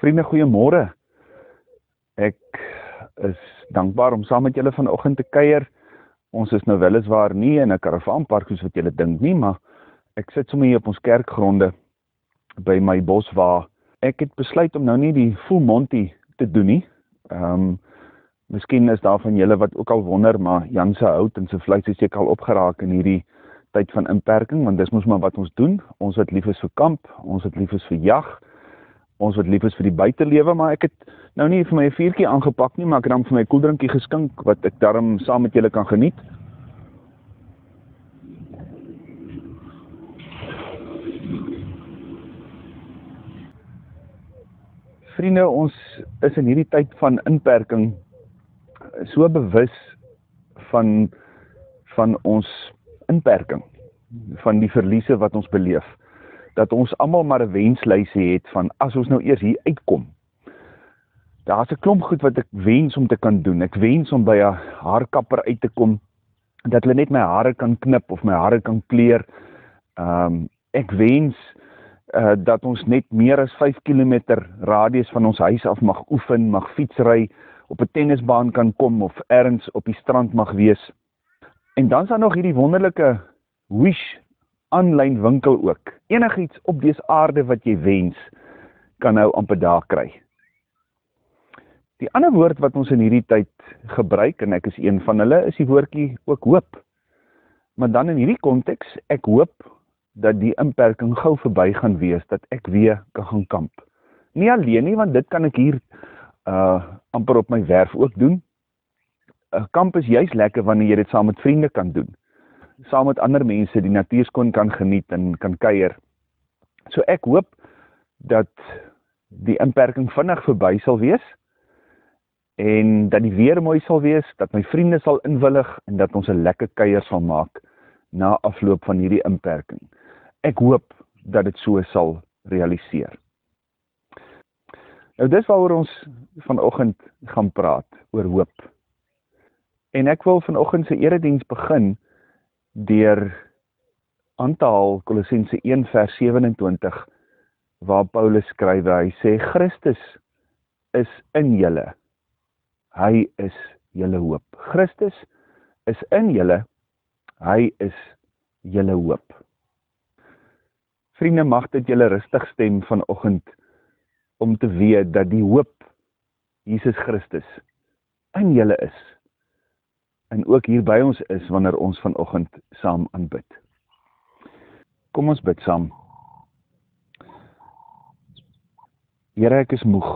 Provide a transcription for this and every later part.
Vriende, goeiemôre. Ek is dankbaar om saam met julle vanoggend te kuier. Ons is nou weliswaar nie in 'n karavaanpark soos wat julle dink nie, maar ek sit sommer hier op ons kerkgronde by my bos waar ek het besluit om nou nie die full monty te doen nie. Ehm um, Miskien is daar van julle wat ook al wonder, maar Jan se hout en sy vleis is seker al opgeraak in hierdie tyd van inperking, want dis mos maar wat ons doen. Ons wat lief is vir kamp, ons wat lief is vir jag, ons wat lief is vir die buitelewe, maar ek het nou nie vir my 'n vuurtjie aangepak nie, maar ek het dan vir my koeldrinkie geskink wat ek daarom saam met julle kan geniet. Vriende, ons is in hierdie tyd van inperking so bewus van van ons inperking, van die verliese wat ons beleef dat ons almal maar 'n wenslysie het van as ons nou eers hier uitkom. Daar's 'n klomp goed wat ek wens om te kan doen. Ek wens om by 'n haarkapper uit te kom dat hulle net my hare kan knip of my hare kan kleur. Ehm um, ek wens uh dat ons net meer as 5 km radius van ons huis af mag oefen, mag fietsry, op 'n tennisbaan kan kom of ergens op die strand mag wees. En dan is daar nog hierdie wonderlike Wish aanlyn winkel ook. Enigiets op dese aarde wat jy wens, kan nou amper daar kry. Die ander woord wat ons in hierdie tyd gebruik en ek is een van hulle is die woordjie ook hoop. Maar dan in hierdie konteks, ek hoop dat die inperking gou verby gaan wees dat ek weer kan gaan kamp. Nie alleen nie want dit kan ek hier uh amper op my werf ook doen. 'n Kamp is juis lekker wanneer jy dit saam met vriende kan doen saam met ander mense die natuurskoon kan geniet en kan kuier. So ek hoop dat die inperking vinnig verby sal wees en dat die weer mooi sal wees, dat my vriende sal inwillig en dat ons 'n lekker kuier sal maak na afloop van hierdie inperking. Ek hoop dat dit so sal realiseer. Nou dis waaroor ons vanoggend gaan praat, oor hoop. En ek wil vanoggend se erediens begin deur aan te haal Kolossense 1 vers 27 waar Paulus skryf hy sê Christus is in julle. Hy is julle hoop. Christus is in julle. Hy is julle hoop. Vriende mag dit julle rustig stem vanoggend om te weet dat die hoop Jesus Christus in julle is en ook hier by ons is wanneer ons vanoggend saam aanbid. Kom ons bid saam. Here, ek is moeg.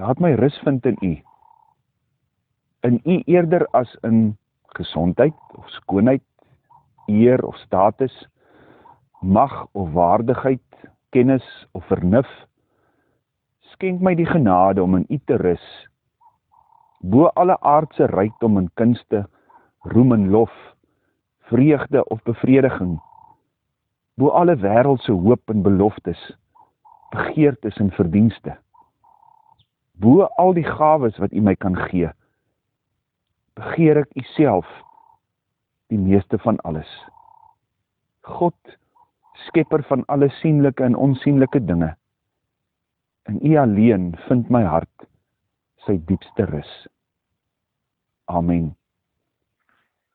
Laat my rus vind in U. In U eerder as in gesondheid of skoonheid, eer of status, mag of waardigheid, kennis of vernuf. Skenk my die genade om in U te rus bo alle aardse rykdom en kunste, roem en lof, vreugde of bevrediging, bo alle wêreldse hoop en beloftes, begeertes en verdienste, bo al die gawes wat U my kan gee, begeer ek U self die meeste van alles. God, skepper van alle sienlike en onsienlike dinge, in U alleen vind my hart sy diepste rus. Amen.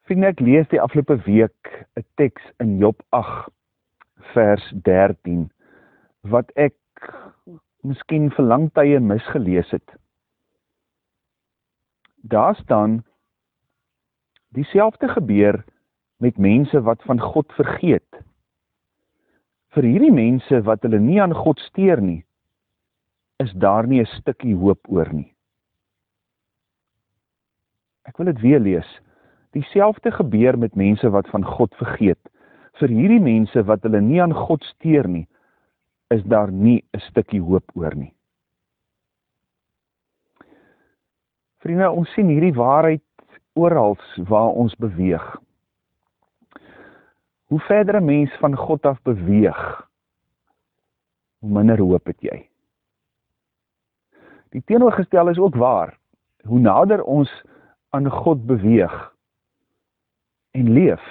Vriende, ek lees die afgelope week 'n teks in Job 8 vers 13 wat ek miskien vir lang tye misgelees het. Daar staan dieselfde gebeur met mense wat van God vergeet. Vir hierdie mense wat hulle nie aan God steur nie, is daar nie 'n stukkie hoop oor nie. Ek wil dit weer lees. Dieselfde gebeur met mense wat van God vergeet. Vir hierdie mense wat hulle nie aan God steur nie, is daar nie 'n stukkie hoop oor nie. Vriende, ons sien hierdie waarheid oral waar ons beweeg. Hoe verder 'n mens van God af beweeg, hoe minder hoop het jy. Die teenoorgestel is ook waar. Hoe nader ons aan God beweeg en leef,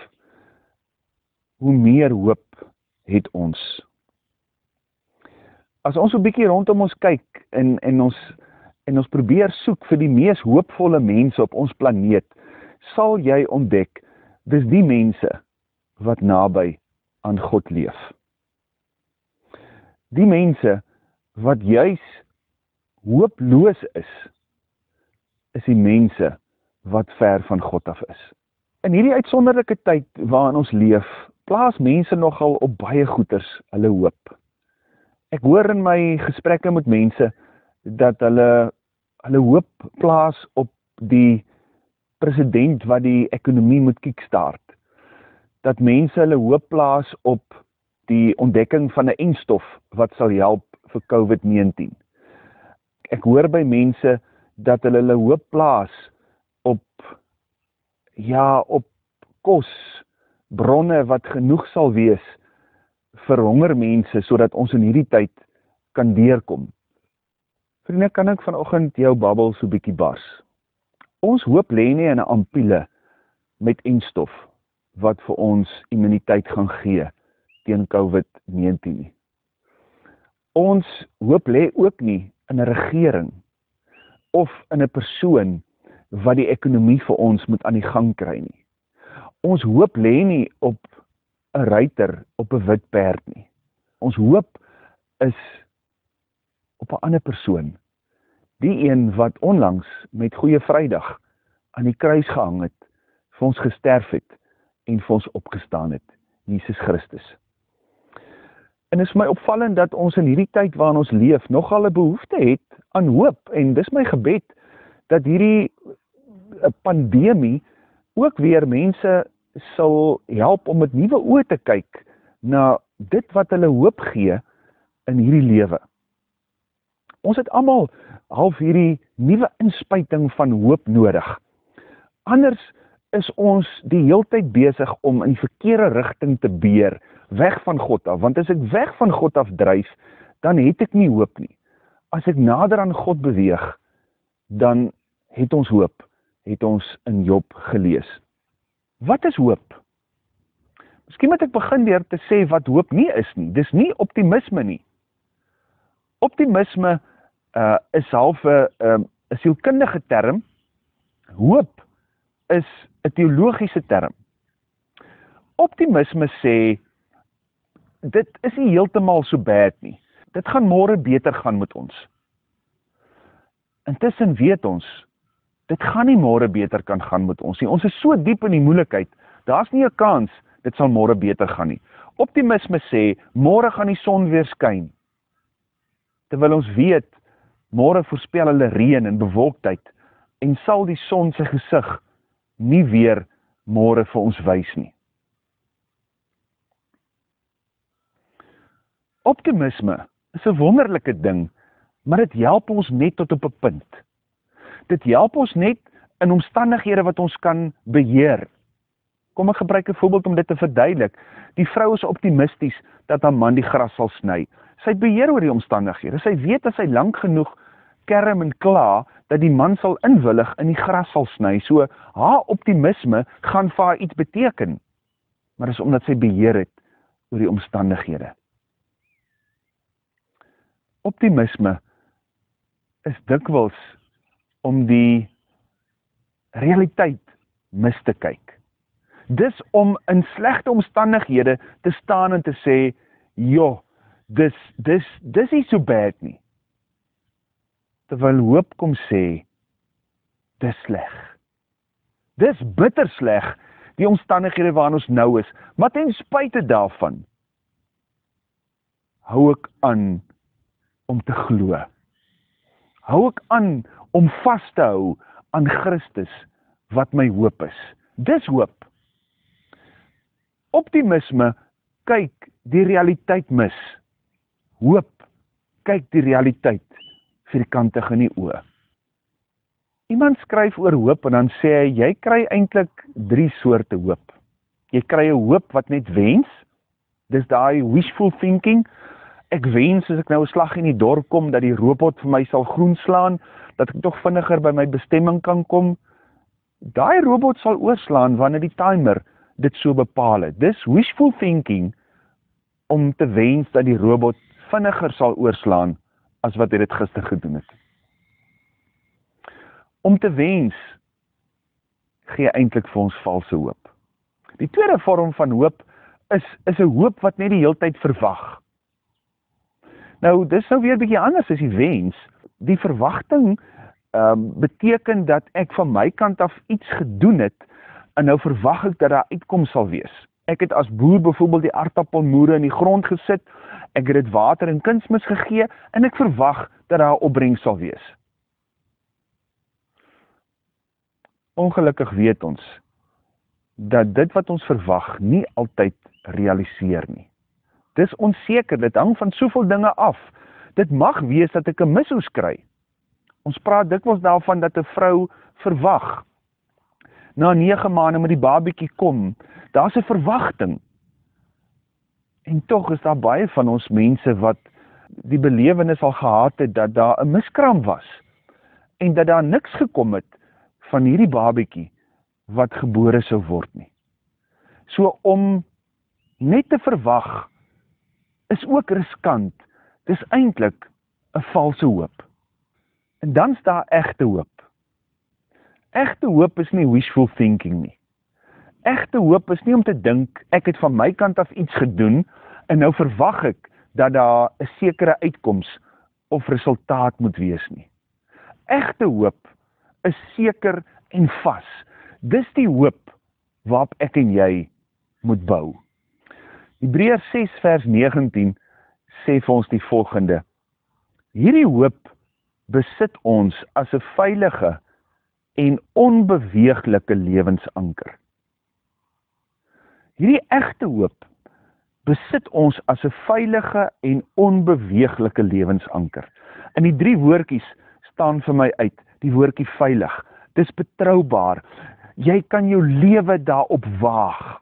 hoe meer hoop het ons. As ons 'n bietjie rondom ons kyk en en ons en ons probeer soek vir die mees hoopvolle mense op ons planeet, sal jy ontdek dis die mense wat naby aan God leef. Die mense wat juis hooploos is, is die mense wat ver van God af is. In hierdie uitsonderlike tyd waarin ons leef, plaas mense nogal op baie goeders hulle hoop. Ek hoor in my gesprekke met mense dat hulle hulle hoop plaas op die president wat die ekonomie moet kickstart. Dat mense hulle hoop plaas op die ontdekking van 'n enstof wat sal help vir COVID-19. Ek hoor by mense dat hulle hulle hoop plaas op ja, op kos bronne wat genoeg sal wees vir honger mense sodat ons in hierdie tyd kan deurkom. Vriende, kan ek vanoggend jou babbel so bietjie bars? Ons hoop lê nie in 'n ampulle met enstof wat vir ons immuniteit gaan gee teen COVID-19 nie. Ons hoop lê ook nie in 'n regering of in 'n persoon wat die ekonomie vir ons moet aan die gang kry nie. Ons hoop lê nie op 'n ruiter op 'n wit perd nie. Ons hoop is op 'n ander persoon. Die een wat onlangs met Goeie Vrydag aan die kruis gehang het, vir ons gesterf het en vir ons opgestaan het, Jesus Christus. En is my opvallend dat ons in hierdie tyd waarin ons leef nogal 'n behoefte het aan hoop en dis my gebed dat hierdie 'n pandemie ook weer mense sal help om met nuwe oë te kyk na dit wat hulle hoop gee in hierdie lewe. Ons het almal half hierdie nuwe inspuiting van hoop nodig. Anders is ons die heeltyd besig om in die verkeerde rigting te beer, weg van God af, want as ek weg van God af dryf, dan het ek nie hoop nie. As ek nader aan God beweeg, dan het ons hoop het ons in Job gelees. Wat is hoop? Miskien moet ek begin deur te sê wat hoop nie is nie. Dis nie optimisme nie. Optimisme uh is half 'n um, 'n sielkundige term. Hoop is 'n teologiese term. Optimisme sê dit is nie heeltemal so bad nie. Dit gaan môre beter gaan met ons. Intussen weet ons dit gaan nie môre beter kan gaan met ons nie. Ons is so diep in die moeilikheid. Daar's nie 'n kans dit sal môre beter gaan nie. Optimisme sê môre gaan die son weer skyn. Terwyl ons weet môre voorspel hulle reën en bewolktheid en sal die son se gesig nie weer môre vir ons wys nie. Optimisme is 'n wonderlike ding, maar dit help ons net tot op 'n punt dit help ons net in omstandighede wat ons kan beheer. Kom ek gebruik 'n voorbeeld om dit te verduidelik. Die vrou is optimisties dat haar man die gras sal sny. Sy beheer oor die omstandighede. Sy weet as sy lank genoeg kerm en kla dat die man sal inwillig in die gras sal sny. So haar optimisme gaan vir haar iets beteken. Maar dis omdat sy beheer het oor die omstandighede. Optimisme is dikwels om die realiteit mis te kyk. Dis om in slegte omstandighede te staan en te sê, "Jo, dis dis dis is so bad nie." Terwyl hoop kom sê, "Dis sleg." Dis bitter sleg die omstandighede waarin ons nou is, maar ten spyte daarvan hou ek aan om te glo. Hou ek aan om vas te hou aan Christus wat my hoop is. Dis hoop. Optimisme kyk die realiteit mis. Hoop kyk die realiteit vierkantig in die oë. Iemand skryf oor hoop en dan sê hy jy kry eintlik 3 soorte hoop. Jy kry 'n hoop wat net wens. Dis daai wishful thinking. Ek wens as ek nou 'n slag in die dorp kom dat die robot vir my sal groen slaan dat ek tog vinniger by my bestemming kan kom. Daai robot sal oorslaan wanneer die timer dit so bepaal het. Dis wishful thinking om te wens dat die robot vinniger sal oorslaan as wat hy dit gister gedoen het. Om te wens gee eintlik vir ons valse hoop. Die tweede vorm van hoop is is 'n hoop wat net die heeltyd verwag. Nou, dis nou weer 'n bietjie anders as die wens. Die verwagting ehm um, beteken dat ek van my kant af iets gedoen het en nou verwag ek dat daar uitkoms sal wees. Ek het as boer byvoorbeeld die aardappelmoere in die grond gesit, ek het dit water en kunsmis gegee en ek verwag dat daar 'n opbrengs sal wees. Ongelukkig weet ons dat dit wat ons verwag nie altyd realiseer nie. Dis onseker, dit hang van soveel dinge af. Dit mag wees dat ek 'n mishoes kry. Ons praat dikwels daarvan dat 'n vrou verwag na 9 maande met die babietjie kom. Daar's 'n verwagting. En tog is daar baie van ons mense wat die belewenis al gehad het dat daar 'n miskraam was en dat daar niks gekom het van hierdie babietjie wat gebore sou word nie. So om net te verwag is ook riskant. Dis eintlik 'n valse hoop. En dan staan egte hoop. Egte hoop is nie wishful thinking nie. Egte hoop is nie om te dink ek het van my kant af iets gedoen en nou verwag ek dat daar 'n sekere uitkoms of resultaat moet wees nie. Egte hoop is seker en vas. Dis die hoop waarop ek en jy moet bou. Hebreërs 6 vers 19 sê vir ons die volgende: Hierdie hoop besit ons as 'n veilige en onbeweeglike lewensanker. Hierdie egte hoop besit ons as 'n veilige en onbeweeglike lewensanker. In die drie woordjies staan vir my uit die woordjie veilig. Dis betroubaar. Jy kan jou lewe daarop waag.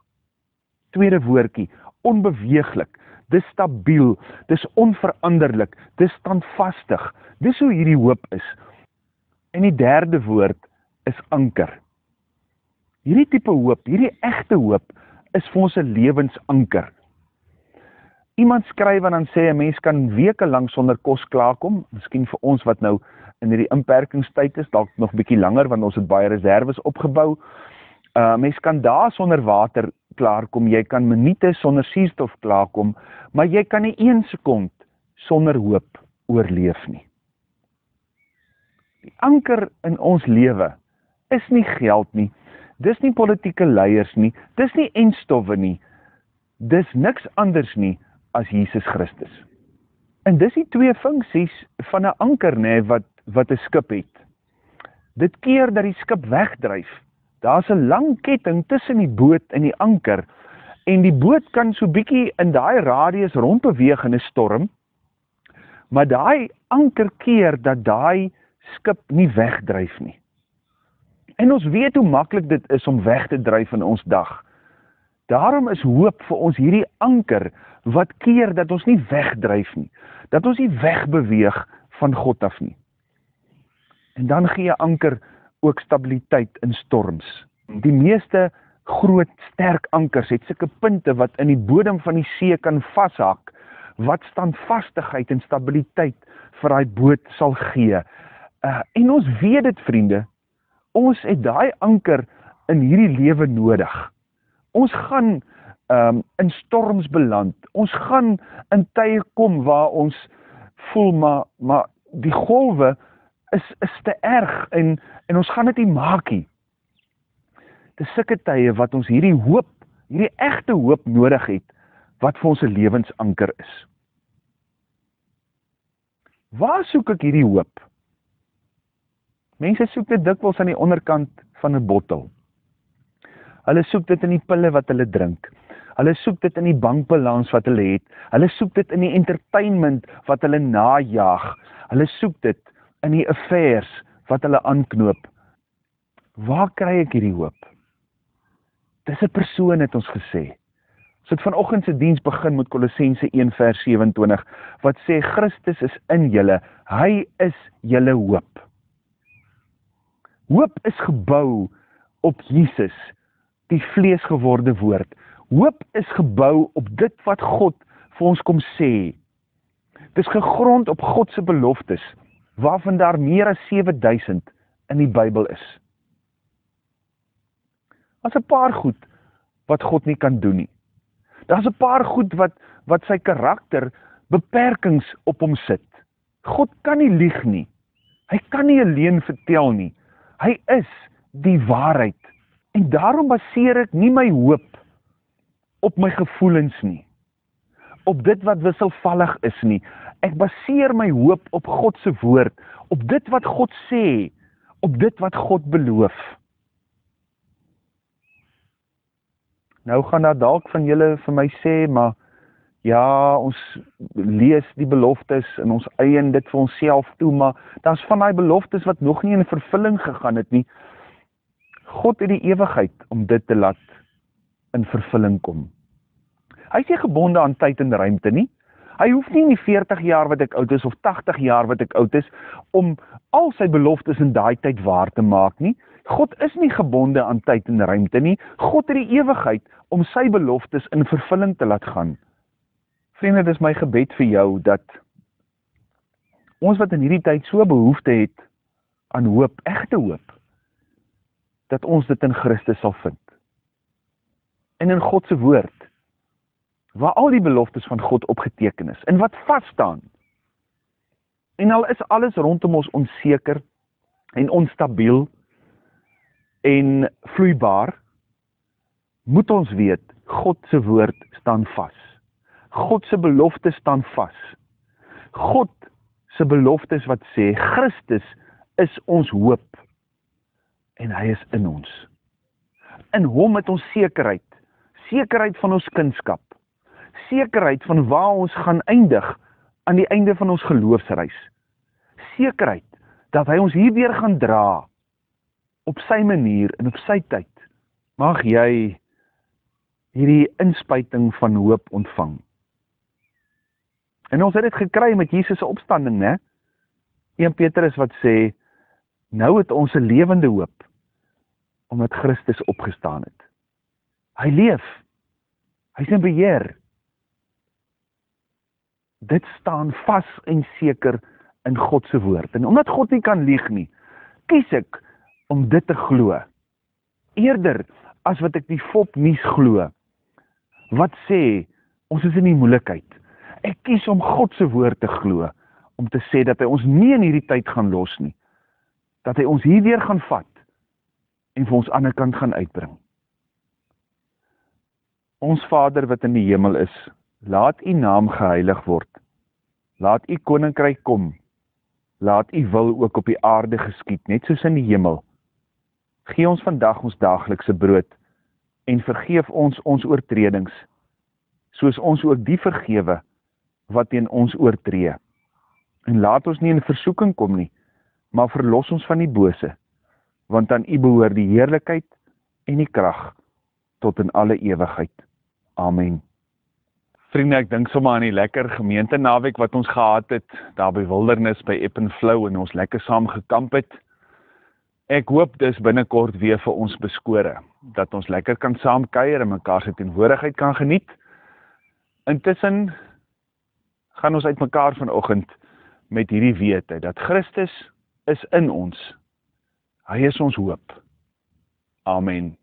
Tweede woordjie, onbeweeglik, dis stabiel, dis onveranderlik, dis standvastig. Dis hoe hierdie hoop is. En die derde woord is anker. Hierdie tipe hoop, hierdie egte hoop is vir ons 'n lewensanker. Iemand skryf en dan sê 'n mens kan weke lank sonder kos klaarkom, miskien vir ons wat nou in hierdie inperkingstyd is, dalk nog bietjie langer want ons het baie reserves opgebou. Uh mens kan daar sonder water klaarkom, jy kan minute sonder suurstof klaarkom, maar jy kan nie 1 sekond sonder hoop oorleef nie. Die anker in ons lewe is nie geld nie. Dis nie politieke leiers nie, dis nie enstowwe nie. Dis niks anders nie as Jesus Christus. En dis die twee funksies van 'n anker nê wat wat 'n skip het. Dit keer dat die skip wegdryf Daar's 'n lang ketting tussen die boot en die anker en die boot kan so bietjie in daai radius rondbeweeg in 'n storm. Maar daai anker keer dat daai skip nie wegdryf nie. En ons weet hoe maklik dit is om weg te dryf in ons dag. Daarom is hoop vir ons hierdie anker wat keer dat ons nie wegdryf nie, dat ons nie wegbeweeg van God af nie. En dan gee 'n anker ook stabiliteit in storms. Die meeste groot sterk ankers het sulke punte wat in die bodem van die see kan vashak wat standvastigheid en stabiliteit vir daai boot sal gee. Uh, en ons weet dit vriende, ons het daai anker in hierdie lewe nodig. Ons gaan um, in storms beland. Ons gaan in tye kom waar ons voel maar maar die golwe is is te erg en en ons gaan dit nie maak nie. Dis sulke tye wat ons hierdie hoop, hierdie egte hoop nodig het wat vir ons 'n lewensanker is. Waar soek ek hierdie hoop? Mense soek dit dikwels aan die onderkant van 'n bottel. Hulle soek dit in die pille wat hulle drink. Hulle soek dit in die bankbalans wat hulle het. Hulle soek dit in die entertainment wat hulle najag. Hulle soek dit in die affairs wat hulle aanknoop. Waar kry ek hierdie hoop? Dis 'n persoon het ons gesê. Ons het vanoggend se diens begin met Kolossense 1 vers 27 wat sê Christus is in julle. Hy is julle hoop. Hoop is gebou op Jesus, die vleesgeworde woord. Hoop is gebou op dit wat God vir ons kom sê. Dis gegrond op God se beloftes waarvan daar meer as 7000 in die Bybel is. Daar's 'n paar goed wat God nie kan doen nie. Daar's 'n paar goed wat wat sy karakter beperkings op hom sit. God kan nie lieg nie. Hy kan nie 'n leuen vertel nie. Hy is die waarheid. En daarom baseer ek nie my hoop op my gevoelens nie. Op dit wat wisselvallig is nie. Ek baseer my hoop op God se woord, op dit wat God sê, op dit wat God beloof. Nou gaan daar dalk van julle vir my sê, maar ja, ons lees die beloftes en ons eien dit vir onsself toe, maar daar's van daai beloftes wat nog nie in vervulling gegaan het nie. God het die ewigheid om dit te laat in vervulling kom. Hy is nie gebonde aan tyd en ruimte nie. Hy hoef nie in die 40 jaar wat ek oud is of 80 jaar wat ek oud is om al sy beloftes in daai tyd waar te maak nie. God is nie gebonde aan tyd en ruimte nie. God het die ewigheid om sy beloftes in vervulling te laat gaan. Vriende, dis my gebed vir jou dat ons wat in hierdie tyd so behoefte het aan hoop, egte hoop, dat ons dit in Christus sal vind. En in God se woord waar al die beloftes van God opgeteken is en wat vas staan. En al is alles rondom ons onseker en onstabiel en vloeibaar, moet ons weet God se woord staan vas. God se beloftes staan vas. God se beloftes wat sê Christus is ons hoop en hy is in ons. In hom het ons sekerheid, sekerheid van ons kunskap, sekerheid van waar ons gaan eindig aan die einde van ons geloofsreis. Sekerheid dat hy ons hierdeur gaan dra op sy manier en op sy tyd. Mag jy hierdie inspuiting van hoop ontvang. En ons het dit gekry met Jesus opstanding, né? 1 Petrus wat sê nou het ons 'n lewende hoop omdat Christus opgestaan het. Hy leef. Hy's in beheer. Dit staan vas en seker in God se woord. En omdat God nie kan lieg nie, kies ek om dit te glo. Eerder as wat ek die fop nuus glo wat sê ons is in die moeilikheid. Ek kies om God se woord te glo om te sê dat hy ons nie in hierdie tyd gaan los nie. Dat hy ons hierdeur gaan vat en vir ons ander kant gaan uitbring. Ons Vader wat in die hemel is, laat U naam geheilig word. Laat U koninkryk kom. Laat U wil ook op die aarde geskied, net soos in die hemel. Gee ons vandag ons daaglikse brood en vergeef ons ons oortredings, soos ons ook die vergewe wat teen ons oortree. En laat ons nie in versoeking kom nie, maar verlos ons van die bose, want aan U behoort die heerlikheid en die krag tot in alle ewigheid. Amen. Vriende, ek dink sommer aan die lekker gemeente naweek wat ons gehad het daar by Wildernis by Eppenflou en ons lekker saam gekamp het. Ek hoop dis binnekort weer vir ons beskore dat ons lekker kan saam kuier en mekaar se teenwoordigheid kan geniet. Intussen gaan ons uitmekaar vanoggend met hierdie wete dat Christus is in ons. Hy is ons hoop. Amen.